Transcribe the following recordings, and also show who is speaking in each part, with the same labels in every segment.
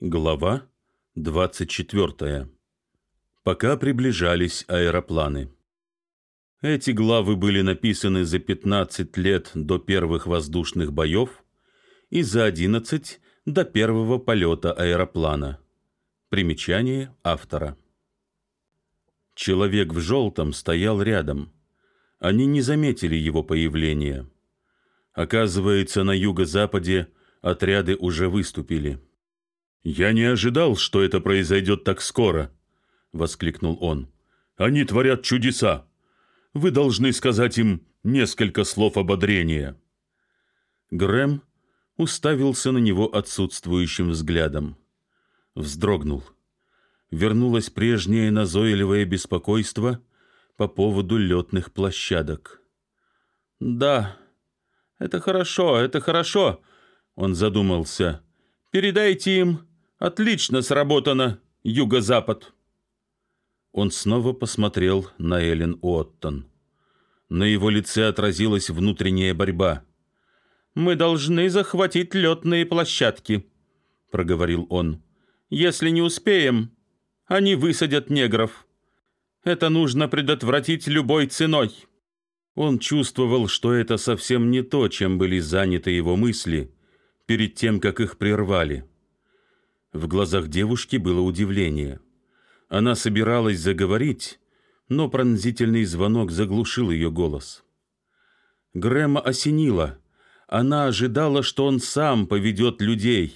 Speaker 1: Глава 24. Пока приближались аэропланы. Эти главы были написаны за 15 лет до первых воздушных боев и за 11 до первого полета аэроплана. Примечание автора. Человек в желтом стоял рядом. Они не заметили его появления. Оказывается, на юго-западе отряды уже выступили. «Я не ожидал, что это произойдет так скоро», — воскликнул он. «Они творят чудеса. Вы должны сказать им несколько слов ободрения». Грэм уставился на него отсутствующим взглядом. Вздрогнул. Вернулось прежнее назойливое беспокойство по поводу летных площадок. «Да, это хорошо, это хорошо», — он задумался. «Передайте им, Отлично сработано, юго-запад. Он снова посмотрел на Эллен Уоттон. На его лице отразилась внутренняя борьба. «Мы должны захватить летные площадки», — проговорил он. «Если не успеем, они высадят негров. Это нужно предотвратить любой ценой». Он чувствовал, что это совсем не то, чем были заняты его мысли перед тем, как их прервали. В глазах девушки было удивление. Она собиралась заговорить, но пронзительный звонок заглушил ее голос. Грэма осенило. Она ожидала, что он сам поведет людей.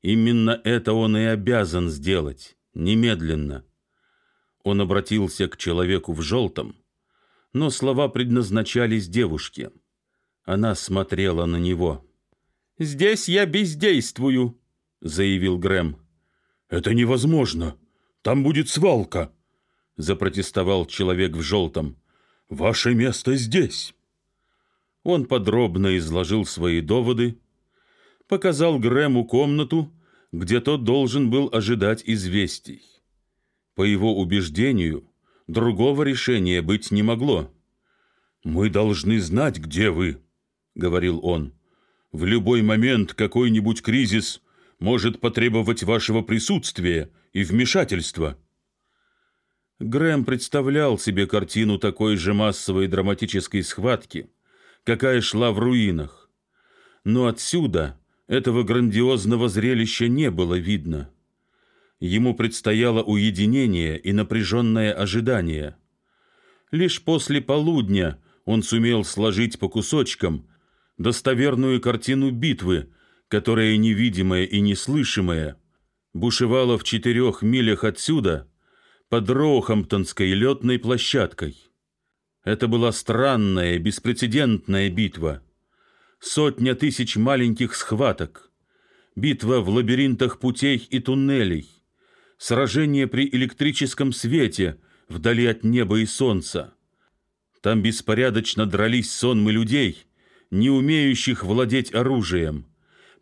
Speaker 1: Именно это он и обязан сделать, немедленно. Он обратился к человеку в желтом, но слова предназначались девушке. Она смотрела на него. «Здесь я бездействую», — заявил Грэм. «Это невозможно. Там будет свалка», — запротестовал человек в желтом. «Ваше место здесь». Он подробно изложил свои доводы, показал Грэму комнату, где тот должен был ожидать известий. По его убеждению, другого решения быть не могло. «Мы должны знать, где вы», — говорил он. «В любой момент какой-нибудь кризис может потребовать вашего присутствия и вмешательства». Грэм представлял себе картину такой же массовой драматической схватки, какая шла в руинах. Но отсюда этого грандиозного зрелища не было видно. Ему предстояло уединение и напряженное ожидание. Лишь после полудня он сумел сложить по кусочкам достоверную картину битвы, которая невидимая и неслышимая, бушевала в четырех милях отсюда под Роухамптонской летной площадкой. Это была странная, беспрецедентная битва. Сотня тысяч маленьких схваток, битва в лабиринтах путей и туннелей, сражение при электрическом свете вдали от неба и солнца. Там беспорядочно дрались сонмы людей, не умеющих владеть оружием,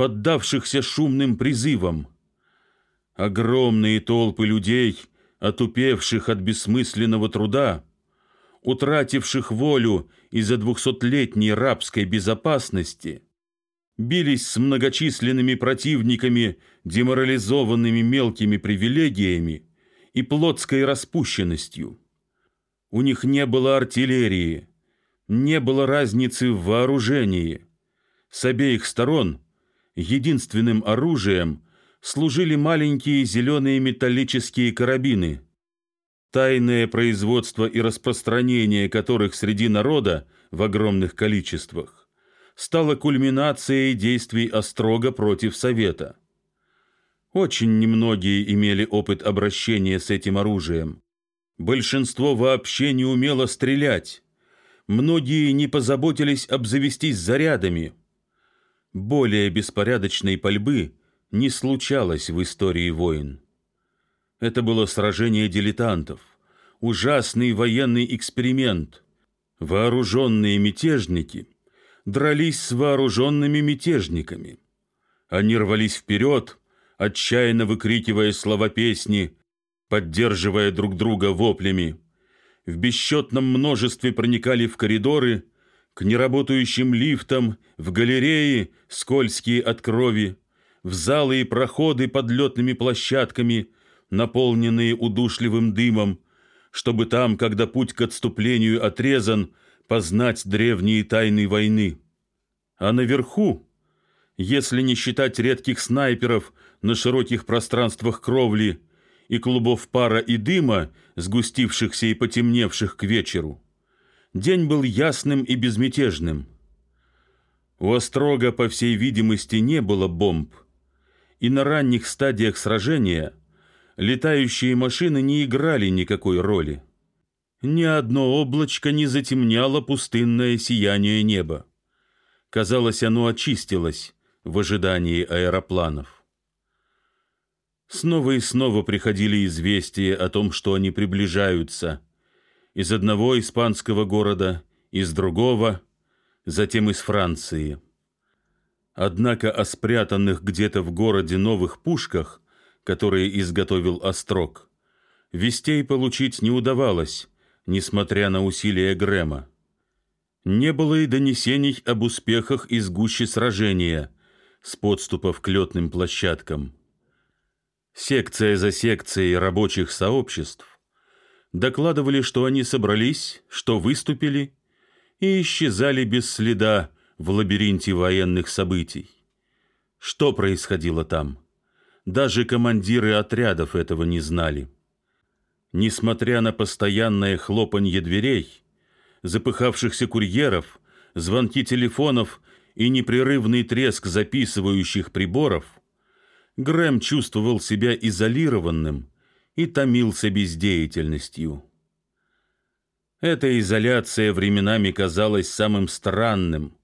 Speaker 1: поддавшихся шумным призывам. Огромные толпы людей, отупевших от бессмысленного труда, утративших волю из-за двухсотлетней рабской безопасности, бились с многочисленными противниками, деморализованными мелкими привилегиями и плотской распущенностью. У них не было артиллерии, не было разницы в вооружении. С обеих сторон – единственным оружием служили маленькие зеленые металлические карабины, тайное производство и распространение которых среди народа в огромных количествах стало кульминацией действий Острога против Совета. Очень немногие имели опыт обращения с этим оружием. Большинство вообще не умело стрелять. Многие не позаботились обзавестись зарядами – более беспорядочной пальбы не случалось в истории войн. Это было сражение дилетантов, ужасный военный эксперимент. Вооруженные мятежники дрались с вооруженными мятежниками. Они рвались вперед, отчаянно выкрикивая слова песни, поддерживая друг друга воплями. В бесчетном множестве проникали в коридоры, к неработающим лифтам, в галереи, скользкие от крови, в залы и проходы под летными площадками, наполненные удушливым дымом, чтобы там, когда путь к отступлению отрезан, познать древние тайны войны. А наверху, если не считать редких снайперов на широких пространствах кровли и клубов пара и дыма, сгустившихся и потемневших к вечеру, день был ясным и безмятежным. У Острога, по всей видимости, не было бомб, и на ранних стадиях сражения летающие машины не играли никакой роли. Ни одно облачко не затемняло пустынное сияние неба. Казалось, оно очистилось в ожидании аэропланов. Снова и снова приходили известия о том, что они приближаются. Из одного испанского города, из другого, затем из Франции. Однако о спрятанных где-то в городе новых пушках, которые изготовил Острог, вестей получить не удавалось, несмотря на усилия Грэма. Не было и донесений об успехах из гуще сражения с подступов к летным площадкам. Секция за секцией рабочих сообществ докладывали, что они собрались, что выступили и исчезали без следа в лабиринте военных событий. Что происходило там? Даже командиры отрядов этого не знали. Несмотря на постоянное хлопанье дверей, запыхавшихся курьеров, звонки телефонов и непрерывный треск записывающих приборов, Грэм чувствовал себя изолированным и томился бездеятельностью. Эта изоляция временами казалась самым странным,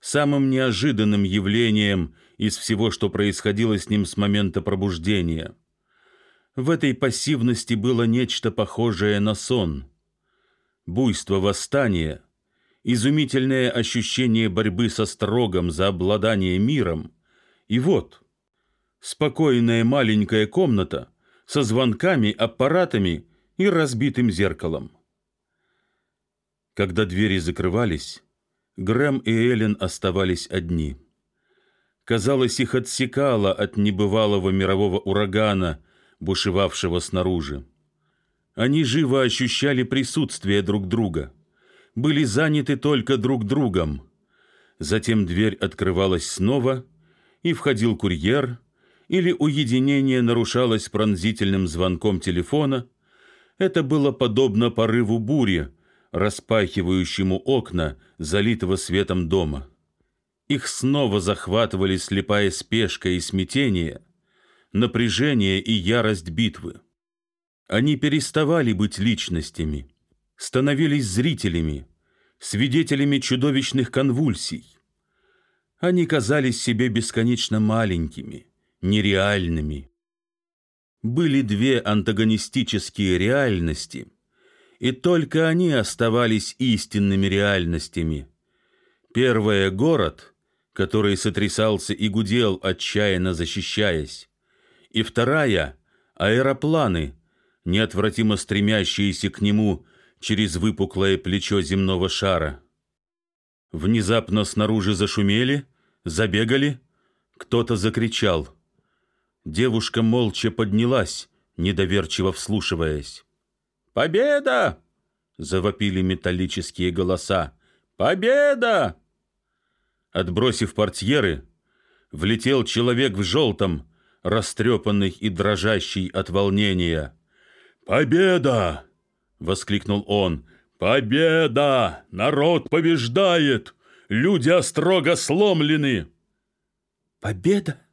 Speaker 1: самым неожиданным явлением из всего, что происходило с ним с момента пробуждения. В этой пассивности было нечто похожее на сон. Буйство восстания, изумительное ощущение борьбы со строгом за обладание миром, и вот спокойная маленькая комната со звонками, аппаратами и разбитым зеркалом. Когда двери закрывались, Грэм и Эллен оставались одни. Казалось, их отсекало от небывалого мирового урагана, бушевавшего снаружи. Они живо ощущали присутствие друг друга, были заняты только друг другом. Затем дверь открывалась снова, и входил курьер, или уединение нарушалось пронзительным звонком телефона. Это было подобно порыву бури, распахивающему окна, залитого светом дома. Их снова захватывали слепая спешка и смятение, напряжение и ярость битвы. Они переставали быть личностями, становились зрителями, свидетелями чудовищных конвульсий. Они казались себе бесконечно маленькими, нереальными. Были две антагонистические реальности – и только они оставались истинными реальностями. Первое — город, который сотрясался и гудел, отчаянно защищаясь, и вторая — аэропланы, неотвратимо стремящиеся к нему через выпуклое плечо земного шара. Внезапно снаружи зашумели, забегали, кто-то закричал. Девушка молча поднялась, недоверчиво вслушиваясь. «Победа!» — завопили металлические голоса. «Победа!» Отбросив портьеры, влетел человек в желтом, растрепанный и дрожащий от волнения. «Победа!» — воскликнул он. «Победа! Народ побеждает! Люди острого сломлены!» «Победа?» —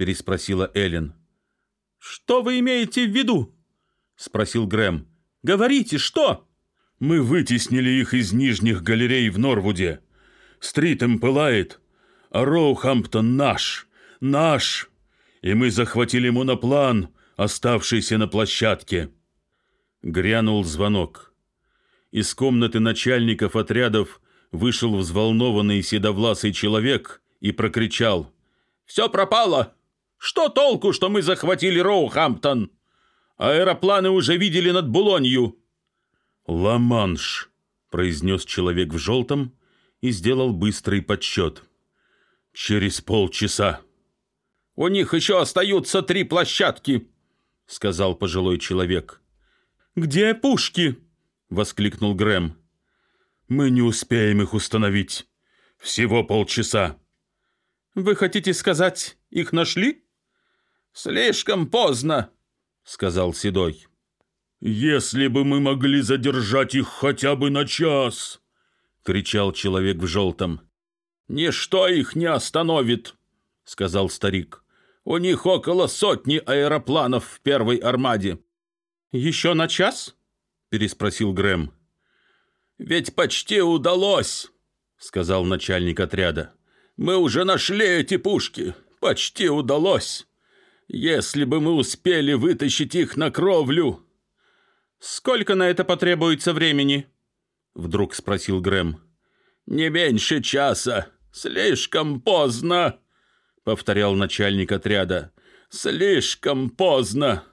Speaker 1: переспросила Эллен. «Что вы имеете в виду?» — спросил Грэм. Говорите, что?» «Мы вытеснили их из нижних галерей в Норвуде. Стрит им пылает, а Роухамптон наш, наш, и мы захватили моноплан, оставшийся на площадке». Грянул звонок. Из комнаты начальников отрядов вышел взволнованный седовласый человек и прокричал. «Все пропало! Что толку, что мы захватили Роухамптон?» Аэропланы уже видели над Булонью. «Ла-Манш», — произнес человек в желтом и сделал быстрый подсчет. «Через полчаса».
Speaker 2: У них еще остаются три площадки», — сказал пожилой человек.
Speaker 1: «Где пушки?» — воскликнул Грэм. «Мы не успеем их установить. Всего полчаса».
Speaker 2: «Вы хотите сказать, их нашли?» «Слишком поздно», — сказал Седой.
Speaker 1: «Если бы мы могли задержать их хотя бы на час!» — кричал человек в желтом.
Speaker 2: «Ничто их не остановит», — сказал старик. «У них около сотни аэропланов в первой армаде».
Speaker 1: «Еще на час?» — переспросил Грэм.
Speaker 2: «Ведь почти удалось», — сказал начальник отряда. «Мы уже нашли эти пушки. Почти удалось. Если бы мы успели вытащить их на кровлю...»
Speaker 1: «Сколько на это потребуется времени?» — вдруг спросил Грэм.
Speaker 2: «Не меньше часа. Слишком поздно», — повторял начальник отряда. «Слишком поздно».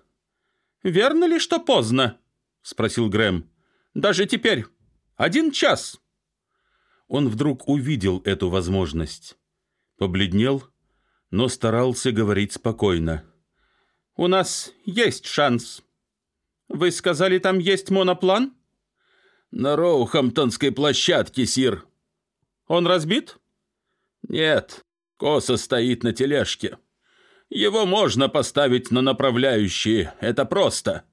Speaker 1: «Верно ли, что поздно?» — спросил Грэм. «Даже теперь. Один час». Он вдруг увидел эту возможность. Побледнел, но старался говорить спокойно. «У нас есть шанс», «Вы сказали, там есть моноплан?»
Speaker 2: «На Роухамптонской площадке, Сир».
Speaker 1: «Он разбит?»
Speaker 2: «Нет, косо стоит на тележке. Его можно поставить на направляющие, это просто.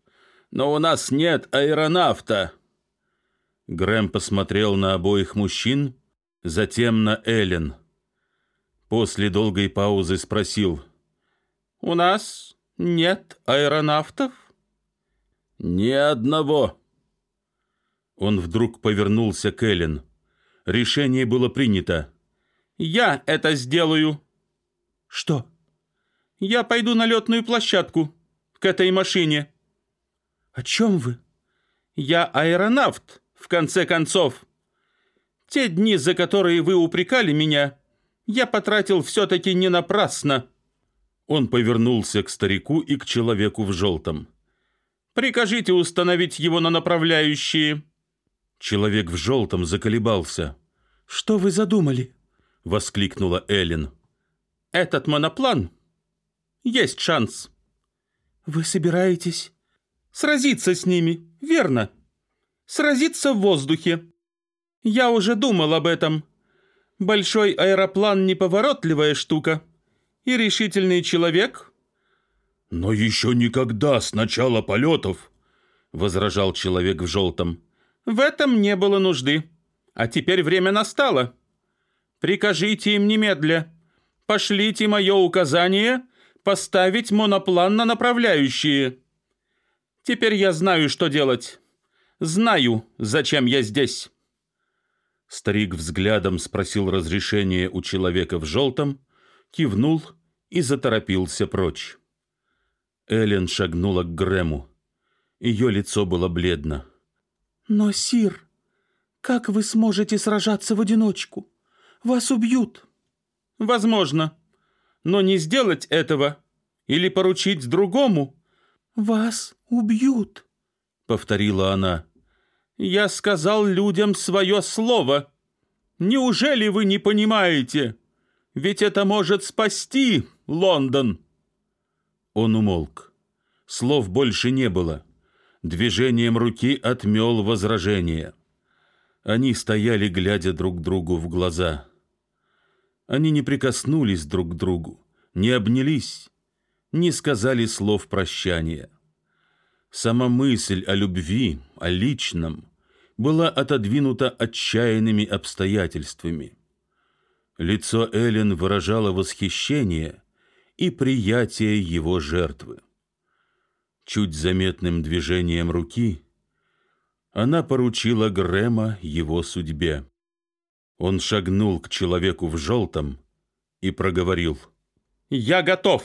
Speaker 2: Но у нас нет аэронавта».
Speaker 1: Грэм посмотрел на обоих мужчин, затем на Эллен. После долгой паузы спросил. «У нас нет аэронавтов?»
Speaker 2: «Ни одного!»
Speaker 1: Он вдруг повернулся к Эллен. Решение было принято. «Я это сделаю!» «Что?» «Я пойду на летную площадку, к этой машине». «О чем вы?» «Я аэронавт, в конце концов. Те дни, за которые вы упрекали меня, я потратил все-таки не напрасно». Он повернулся к старику и к человеку в желтом. Прикажите установить его на направляющие». Человек в желтом заколебался. «Что вы задумали?» — воскликнула Эллен. «Этот моноплан? Есть шанс». «Вы собираетесь?» «Сразиться с ними, верно. Сразиться в воздухе. Я уже думал об этом. Большой аэроплан — неповоротливая штука. И решительный человек «Но еще никогда с начала полетов», — возражал человек в желтом.
Speaker 2: «В этом не было нужды. А теперь время настало. Прикажите им немедля. Пошлите мое указание поставить моноплан на направляющие. Теперь я знаю, что делать. Знаю, зачем я здесь».
Speaker 1: Старик взглядом спросил разрешения у человека в желтом, кивнул и заторопился прочь. Эллен шагнула к Грэму. Ее лицо было бледно. «Но, Сир, как вы сможете сражаться в одиночку? Вас убьют».
Speaker 2: «Возможно. Но не сделать этого или поручить другому».
Speaker 1: «Вас убьют», — повторила она.
Speaker 2: «Я сказал людям свое слово. Неужели вы не понимаете? Ведь это может спасти Лондон».
Speaker 1: Он умолк. Слов больше не было. Движением руки отмел возражение. Они стояли, глядя друг другу в глаза. Они не прикоснулись друг к другу, не обнялись, не сказали слов прощания. Сама мысль о любви, о личном, была отодвинута отчаянными обстоятельствами. Лицо Эллен выражало восхищение — и приятие его жертвы. Чуть заметным движением руки она поручила Грэма его судьбе. Он шагнул к человеку в желтом и проговорил.
Speaker 2: «Я готов!»